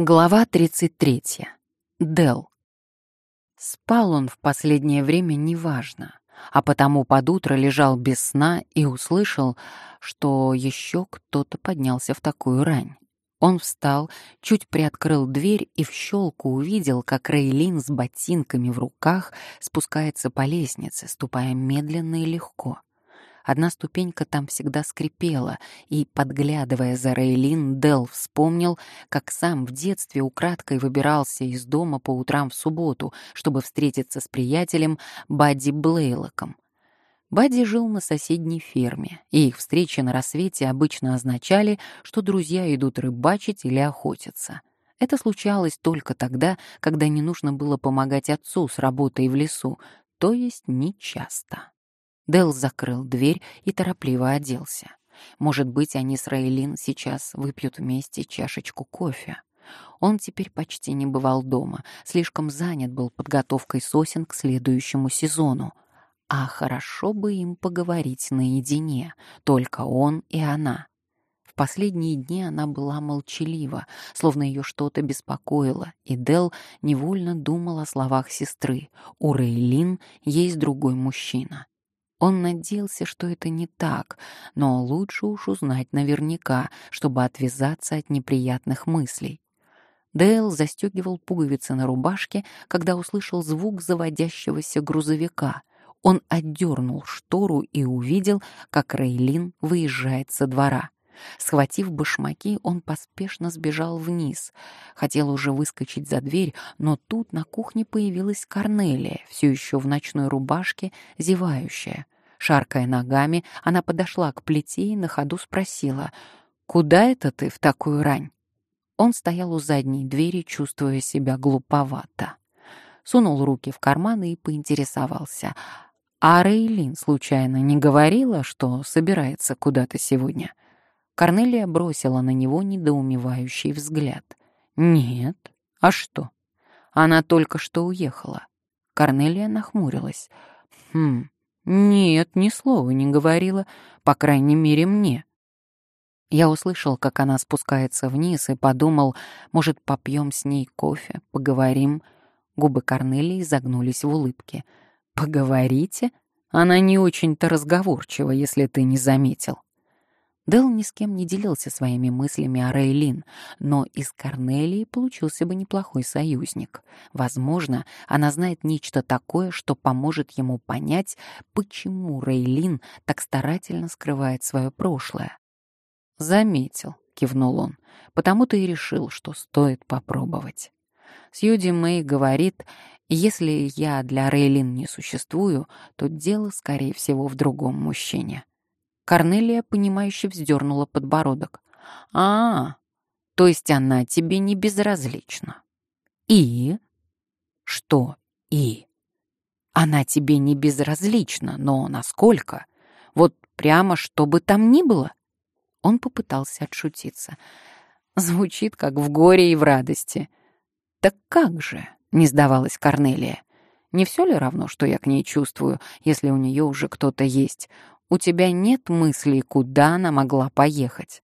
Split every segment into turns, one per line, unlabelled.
Глава 33. Дел. Спал он в последнее время неважно, а потому под утро лежал без сна и услышал, что еще кто-то поднялся в такую рань. Он встал, чуть приоткрыл дверь и в щелку увидел, как Рейлин с ботинками в руках спускается по лестнице, ступая медленно и легко. Одна ступенька там всегда скрипела, и, подглядывая за Рейлин, Дел вспомнил, как сам в детстве украдкой выбирался из дома по утрам в субботу, чтобы встретиться с приятелем Бадди Блейлоком. Бадди жил на соседней ферме, и их встречи на рассвете обычно означали, что друзья идут рыбачить или охотиться. Это случалось только тогда, когда не нужно было помогать отцу с работой в лесу, то есть нечасто. Дэл закрыл дверь и торопливо оделся. Может быть, они с Рейлин сейчас выпьют вместе чашечку кофе. Он теперь почти не бывал дома, слишком занят был подготовкой сосен к следующему сезону. А хорошо бы им поговорить наедине, только он и она. В последние дни она была молчалива, словно ее что-то беспокоило, и Дел невольно думал о словах сестры. У Рейлин есть другой мужчина. Он надеялся, что это не так, но лучше уж узнать наверняка, чтобы отвязаться от неприятных мыслей. Дейл застегивал пуговицы на рубашке, когда услышал звук заводящегося грузовика. Он отдернул штору и увидел, как Рейлин выезжает со двора. Схватив башмаки, он поспешно сбежал вниз. Хотел уже выскочить за дверь, но тут на кухне появилась Корнелия, все еще в ночной рубашке, зевающая. Шаркая ногами, она подошла к плите и на ходу спросила, «Куда это ты в такую рань?» Он стоял у задней двери, чувствуя себя глуповато. Сунул руки в карманы и поинтересовался, «А Рейлин случайно не говорила, что собирается куда-то сегодня?» Корнелия бросила на него недоумевающий взгляд. «Нет. А что?» Она только что уехала. Корнелия нахмурилась. «Хм, нет, ни слова не говорила, по крайней мере, мне». Я услышал, как она спускается вниз, и подумал, может, попьем с ней кофе, поговорим. Губы Корнелии загнулись в улыбке. «Поговорите? Она не очень-то разговорчива, если ты не заметил». Дэл ни с кем не делился своими мыслями о Рейлин, но из Корнелии получился бы неплохой союзник. Возможно, она знает нечто такое, что поможет ему понять, почему Рейлин так старательно скрывает свое прошлое. «Заметил», — кивнул он, — «потому-то и решил, что стоит попробовать». Сьюди Мэй говорит, если я для Рейлин не существую, то дело, скорее всего, в другом мужчине. Корнелия, понимающе вздернула подбородок. «А, то есть она тебе не безразлична?» «И?» «Что «и»?» «Она тебе не безразлична, но насколько? Вот прямо что бы там ни было?» Он попытался отшутиться. Звучит как в горе и в радости. «Так как же?» — не сдавалась Корнелия. «Не все ли равно, что я к ней чувствую, если у нее уже кто-то есть? У тебя нет мыслей, куда она могла поехать?»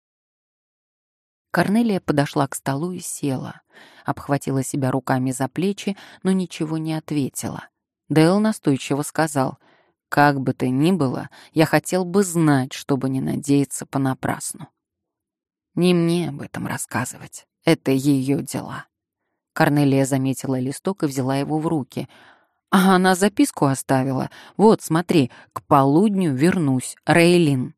Корнелия подошла к столу и села, обхватила себя руками за плечи, но ничего не ответила. Дэл настойчиво сказал, «Как бы то ни было, я хотел бы знать, чтобы не надеяться понапрасну». «Не мне об этом рассказывать, это ее дела». Корнелия заметила листок и взяла его в руки — а она записку оставила. Вот, смотри, к полудню вернусь, Рейлин.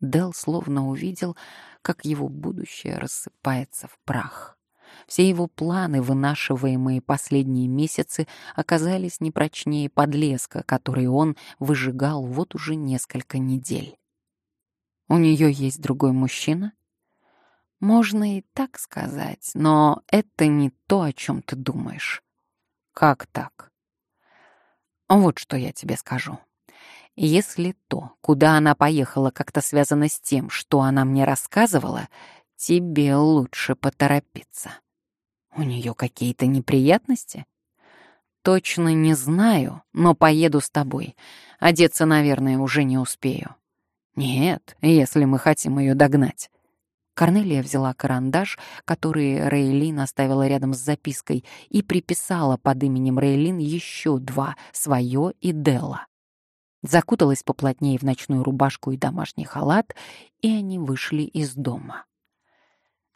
Дел словно увидел, как его будущее рассыпается в прах. Все его планы, вынашиваемые последние месяцы, оказались не прочнее подлеска, который он выжигал вот уже несколько недель. У нее есть другой мужчина? Можно и так сказать, но это не то, о чем ты думаешь. Как так? Вот что я тебе скажу. Если то, куда она поехала, как-то связано с тем, что она мне рассказывала, тебе лучше поторопиться. У нее какие-то неприятности? Точно не знаю, но поеду с тобой. Одеться, наверное, уже не успею. Нет, если мы хотим ее догнать. Корнелия взяла карандаш, который Рейлин оставила рядом с запиской, и приписала под именем Рейлин еще два — свое и Делла. Закуталась поплотнее в ночную рубашку и домашний халат, и они вышли из дома.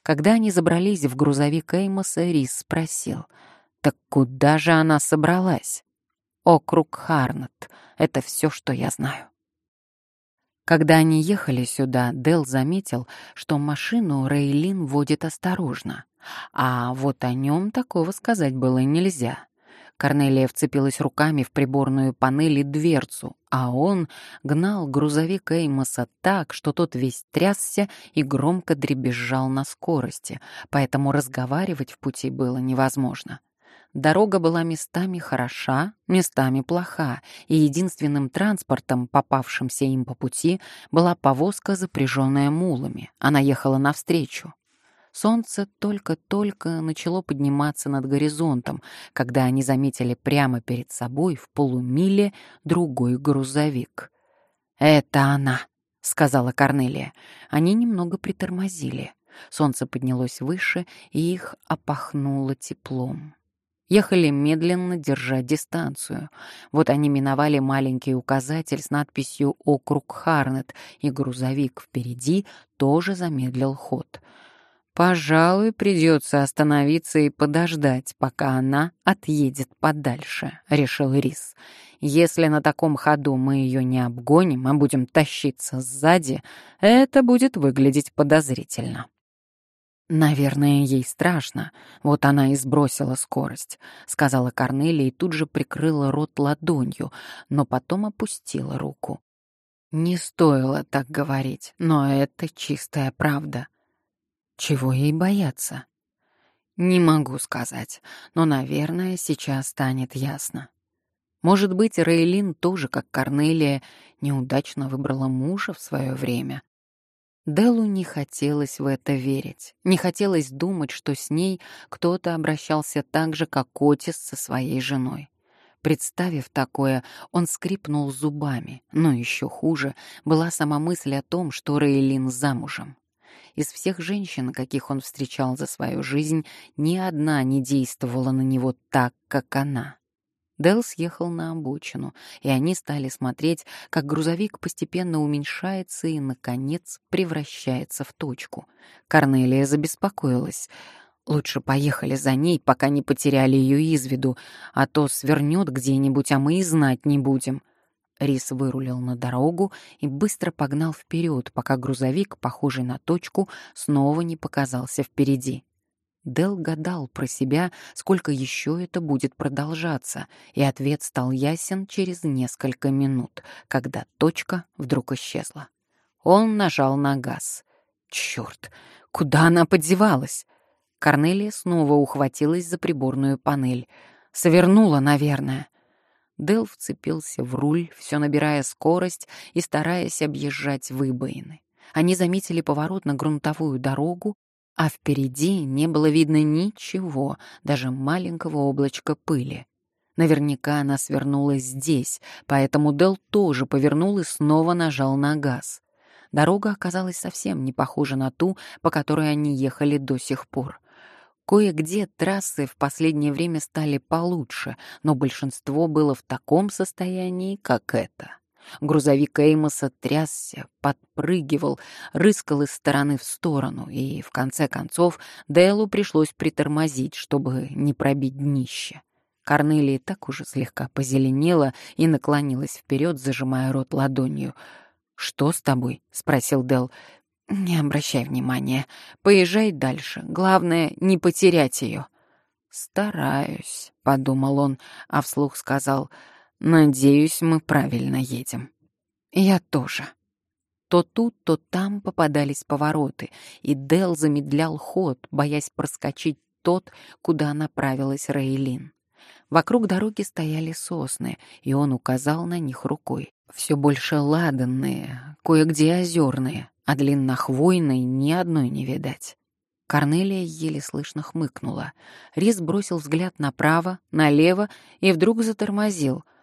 Когда они забрались в грузовик Эймоса, Рис спросил, «Так куда же она собралась?» «Округ Харнет. Это все, что я знаю». Когда они ехали сюда, Дел заметил, что машину Рейлин водит осторожно. А вот о нем такого сказать было нельзя. Корнелия вцепилась руками в приборную панель и дверцу, а он гнал грузовик Эймоса так, что тот весь трясся и громко дребезжал на скорости, поэтому разговаривать в пути было невозможно. Дорога была местами хороша, местами плоха, и единственным транспортом, попавшимся им по пути, была повозка, запряженная мулами. Она ехала навстречу. Солнце только-только начало подниматься над горизонтом, когда они заметили прямо перед собой в полумиле другой грузовик. «Это она», — сказала Корнелия. Они немного притормозили. Солнце поднялось выше, и их опахнуло теплом. Ехали медленно, держа дистанцию. Вот они миновали маленький указатель с надписью «Округ Харнет», и грузовик впереди тоже замедлил ход. «Пожалуй, придется остановиться и подождать, пока она отъедет подальше», — решил Рис. «Если на таком ходу мы ее не обгоним, а будем тащиться сзади, это будет выглядеть подозрительно». «Наверное, ей страшно. Вот она и сбросила скорость», — сказала Корнелия и тут же прикрыла рот ладонью, но потом опустила руку. Не стоило так говорить, но это чистая правда. Чего ей бояться? Не могу сказать, но, наверное, сейчас станет ясно. Может быть, Рейлин тоже, как Корнелия, неудачно выбрала мужа в свое время, Делу не хотелось в это верить, не хотелось думать, что с ней кто-то обращался так же, как Отис со своей женой. Представив такое, он скрипнул зубами, но еще хуже была сама мысль о том, что Рейлин замужем. Из всех женщин, каких он встречал за свою жизнь, ни одна не действовала на него так, как она. Дел съехал на обочину, и они стали смотреть, как грузовик постепенно уменьшается и, наконец, превращается в точку. Корнелия забеспокоилась. «Лучше поехали за ней, пока не потеряли ее из виду, а то свернет где-нибудь, а мы и знать не будем». Рис вырулил на дорогу и быстро погнал вперед, пока грузовик, похожий на точку, снова не показался впереди. Дел гадал про себя, сколько еще это будет продолжаться, и ответ стал ясен через несколько минут, когда точка вдруг исчезла. Он нажал на газ. Черт, куда она подевалась? Корнелия снова ухватилась за приборную панель. Свернула, наверное. Дел вцепился в руль, все набирая скорость и стараясь объезжать выбоины. Они заметили поворот на грунтовую дорогу а впереди не было видно ничего, даже маленького облачка пыли. Наверняка она свернулась здесь, поэтому Дел тоже повернул и снова нажал на газ. Дорога оказалась совсем не похожа на ту, по которой они ехали до сих пор. Кое-где трассы в последнее время стали получше, но большинство было в таком состоянии, как это. Грузовик Эймоса трясся, подпрыгивал, рыскал из стороны в сторону, и, в конце концов, Делу пришлось притормозить, чтобы не пробить днище. Корнелия так уже слегка позеленела и наклонилась вперед, зажимая рот ладонью. «Что с тобой?» — спросил Дел. «Не обращай внимания. Поезжай дальше. Главное, не потерять ее». «Стараюсь», — подумал он, а вслух сказал — Надеюсь, мы правильно едем. Я тоже. То тут, то там попадались повороты, и Дел замедлял ход, боясь проскочить тот, куда направилась Рейлин. Вокруг дороги стояли сосны, и он указал на них рукой. Все больше ладанные, кое-где озерные, а длиннохвойной ни одной не видать. Корнелия еле слышно хмыкнула. Рис бросил взгляд направо, налево и вдруг затормозил —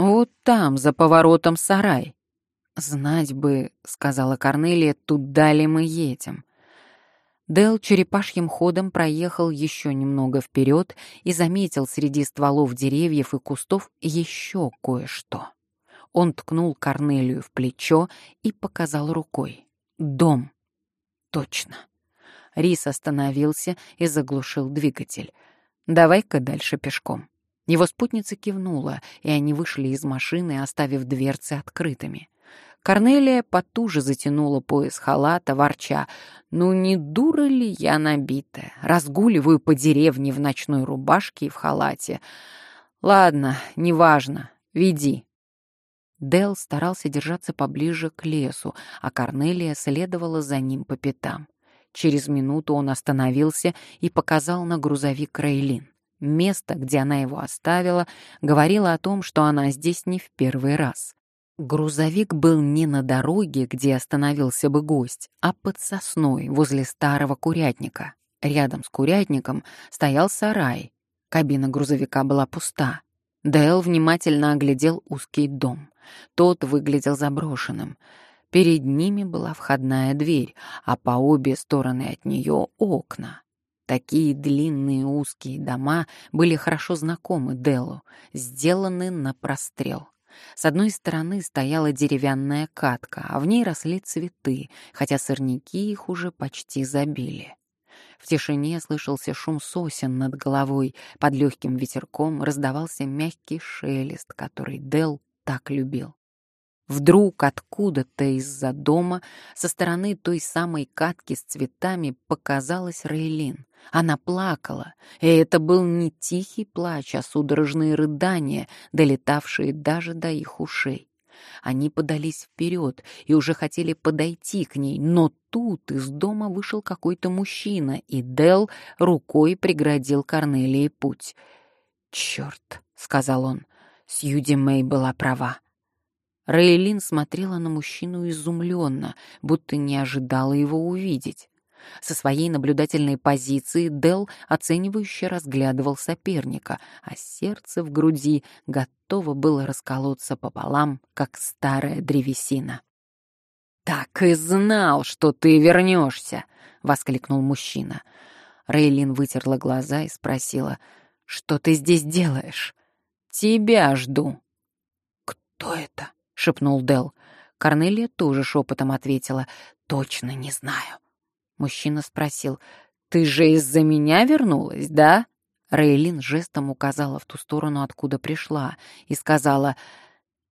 вот там, за поворотом сарай. Знать бы, сказала Корнелия, туда ли мы едем. Дел черепашьим ходом проехал еще немного вперед и заметил среди стволов деревьев и кустов еще кое-что. Он ткнул Корнелию в плечо и показал рукой. «Дом». «Точно». Рис остановился и заглушил двигатель. «Давай-ка дальше пешком». Его спутница кивнула, и они вышли из машины, оставив дверцы открытыми. Корнелия потуже затянула пояс халата, ворча. «Ну не дура ли я набитая? Разгуливаю по деревне в ночной рубашке и в халате. Ладно, неважно, веди». Дел старался держаться поближе к лесу, а Корнелия следовала за ним по пятам. Через минуту он остановился и показал на грузовик Рейлин. Место, где она его оставила, говорило о том, что она здесь не в первый раз. Грузовик был не на дороге, где остановился бы гость, а под сосной возле старого курятника. Рядом с курятником стоял сарай. Кабина грузовика была пуста. Дэл внимательно оглядел узкий дом. Тот выглядел заброшенным. Перед ними была входная дверь, а по обе стороны от нее окна. Такие длинные узкие дома были хорошо знакомы Делу, сделаны на прострел. С одной стороны стояла деревянная катка, а в ней росли цветы, хотя сорняки их уже почти забили. В тишине слышался шум сосен над головой, под легким ветерком раздавался мягкий шелест, который Дел так любил. Вдруг откуда-то из-за дома, со стороны той самой катки с цветами, показалась Рейлин. Она плакала, и это был не тихий плач, а судорожные рыдания, долетавшие даже до их ушей. Они подались вперед и уже хотели подойти к ней, но тут из дома вышел какой-то мужчина, и Дел рукой преградил Корнелии путь. «Черт», — сказал он, — Сьюди Мэй была права. Рейлин смотрела на мужчину изумленно, будто не ожидала его увидеть. Со своей наблюдательной позиции Дел оценивающе разглядывал соперника, а сердце в груди готово было расколоться пополам, как старая древесина. «Так и знал, что ты вернешься!» — воскликнул мужчина. Рейлин вытерла глаза и спросила, «Что ты здесь делаешь?» «Тебя жду». «Кто это?» — шепнул Дел. Корнелия тоже шепотом ответила. «Точно не знаю». Мужчина спросил. «Ты же из-за меня вернулась, да?» Рейлин жестом указала в ту сторону, откуда пришла, и сказала,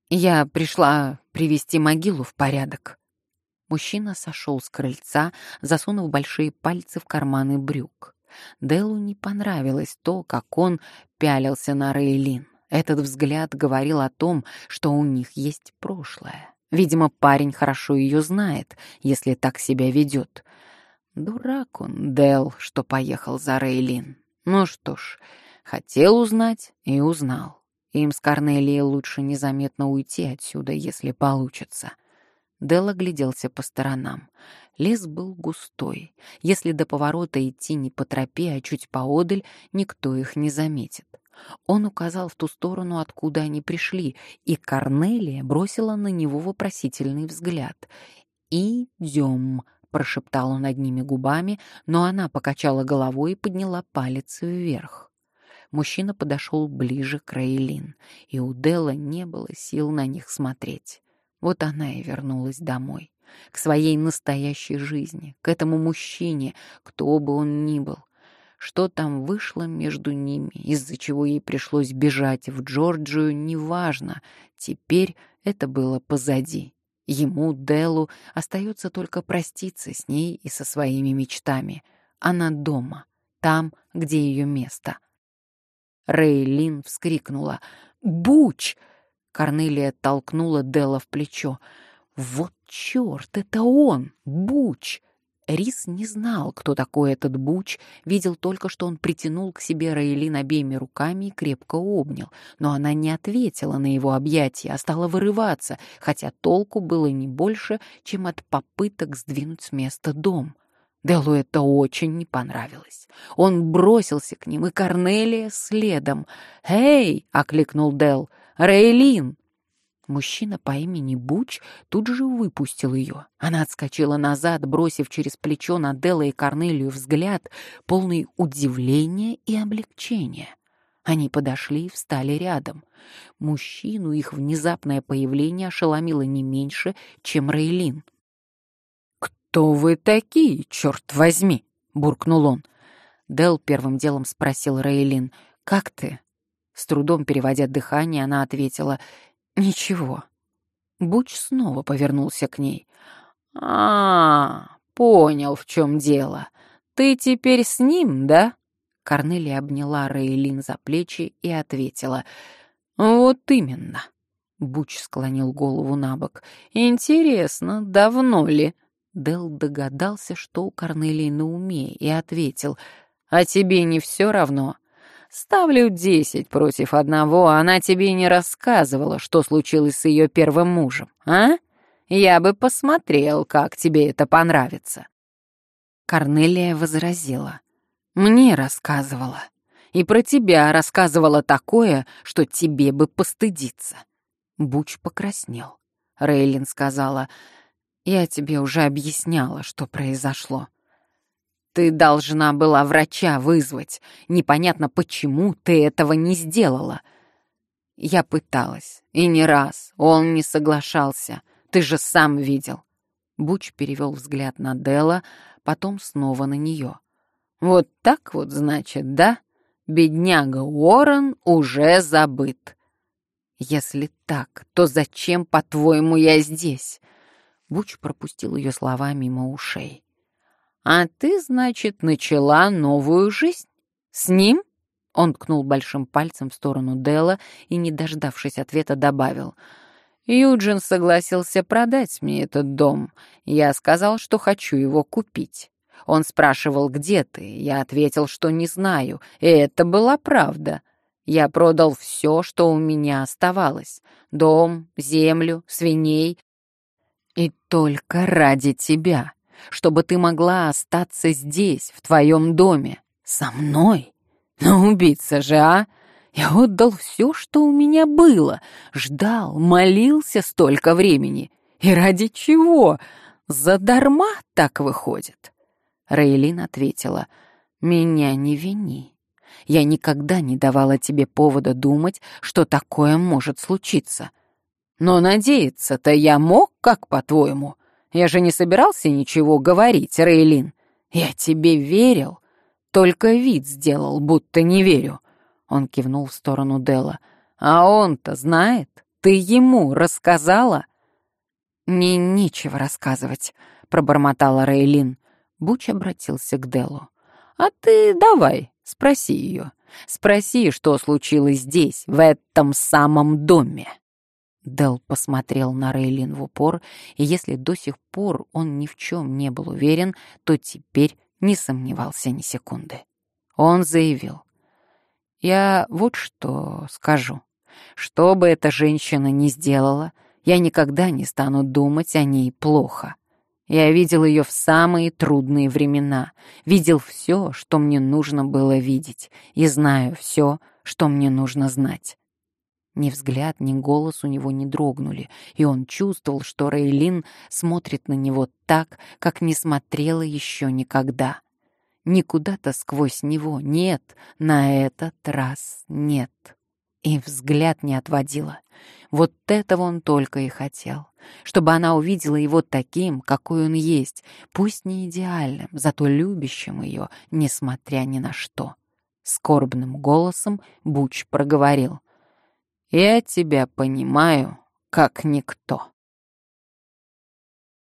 «Я пришла привести могилу в порядок». Мужчина сошел с крыльца, засунув большие пальцы в карманы брюк. Делу не понравилось то, как он пялился на Рейлин. Этот взгляд говорил о том, что у них есть прошлое. Видимо, парень хорошо ее знает, если так себя ведет. Дурак он, Дел, что поехал за Рейлин. Ну что ж, хотел узнать и узнал. Им с Корнелией лучше незаметно уйти отсюда, если получится. Дел огляделся по сторонам. Лес был густой. Если до поворота идти не по тропе, а чуть поодаль, никто их не заметит. Он указал в ту сторону, откуда они пришли, и Корнелия бросила на него вопросительный взгляд. «Идем», — прошептал он одними губами, но она покачала головой и подняла палец вверх. Мужчина подошел ближе к Рейлин, и у Делла не было сил на них смотреть. Вот она и вернулась домой, к своей настоящей жизни, к этому мужчине, кто бы он ни был, что там вышло между ними, из-за чего ей пришлось бежать в Джорджию, неважно. Теперь это было позади. Ему, Делу, остается только проститься с ней и со своими мечтами. Она дома, там, где ее место. Рейлин вскрикнула. «Буч!» Корнелия толкнула Дела в плечо. «Вот черт, это он! Буч!» Рис не знал, кто такой этот Буч, видел только, что он притянул к себе Раэлин обеими руками и крепко обнял, но она не ответила на его объятия, а стала вырываться, хотя толку было не больше, чем от попыток сдвинуть с места дом. Делу это очень не понравилось. Он бросился к ним, и Корнелия следом. «Эй!» — окликнул Дел. «Рейлин!» Мужчина по имени Буч тут же выпустил ее. Она отскочила назад, бросив через плечо на Делла и Корнелию взгляд, полный удивления и облегчения. Они подошли и встали рядом. Мужчину их внезапное появление ошеломило не меньше, чем Рейлин. «Кто вы такие, черт возьми?» — буркнул он. Дел первым делом спросил Рейлин, «Как ты?» С трудом переводя дыхание, она ответила, «Ничего». Буч снова повернулся к ней. «А, понял, в чем дело. Ты теперь с ним, да?» Корнелия обняла Рейлин за плечи и ответила. «Вот именно». Буч склонил голову на бок. «Интересно, давно ли?» Дел догадался, что у Корнелии на уме, и ответил. «А тебе не все равно?» Ставлю десять против одного, а она тебе не рассказывала, что случилось с ее первым мужем, а? Я бы посмотрел, как тебе это понравится». Корнелия возразила. «Мне рассказывала. И про тебя рассказывала такое, что тебе бы постыдиться». Буч покраснел. Рейлин сказала, «Я тебе уже объясняла, что произошло. Ты должна была врача вызвать. Непонятно, почему ты этого не сделала. Я пыталась, и не раз. Он не соглашался. Ты же сам видел. Буч перевел взгляд на Дела, потом снова на нее. Вот так вот, значит, да? Бедняга Уоррен уже забыт. Если так, то зачем, по-твоему, я здесь? Буч пропустил ее слова мимо ушей. «А ты, значит, начала новую жизнь? С ним?» Он ткнул большим пальцем в сторону Дела и, не дождавшись ответа, добавил. «Юджин согласился продать мне этот дом. Я сказал, что хочу его купить. Он спрашивал, где ты. Я ответил, что не знаю. И это была правда. Я продал все, что у меня оставалось. Дом, землю, свиней. И только ради тебя чтобы ты могла остаться здесь, в твоем доме, со мной. Но убиться же, а? Я отдал все, что у меня было, ждал, молился столько времени. И ради чего? Задарма так выходит. Рейлин ответила, «Меня не вини. Я никогда не давала тебе повода думать, что такое может случиться. Но надеяться-то я мог, как по-твоему? Я же не собирался ничего говорить, Рейлин. Я тебе верил. Только вид сделал, будто не верю. Он кивнул в сторону Дела. А он-то знает. Ты ему рассказала? Мне нечего рассказывать, пробормотала Рейлин. Буч обратился к Делу. А ты давай, спроси ее. Спроси, что случилось здесь, в этом самом доме. Дел посмотрел на Рейлин в упор, и если до сих пор он ни в чем не был уверен, то теперь не сомневался ни секунды. Он заявил. «Я вот что скажу. Что бы эта женщина ни сделала, я никогда не стану думать о ней плохо. Я видел ее в самые трудные времена, видел все, что мне нужно было видеть, и знаю все, что мне нужно знать. Ни взгляд, ни голос у него не дрогнули, и он чувствовал, что Рейлин смотрит на него так, как не смотрела еще никогда. Никуда-то сквозь него нет, на этот раз нет. И взгляд не отводила. Вот этого он только и хотел. Чтобы она увидела его таким, какой он есть, пусть не идеальным, зато любящим ее, несмотря ни на что. Скорбным голосом Буч проговорил — я тебя понимаю, как никто.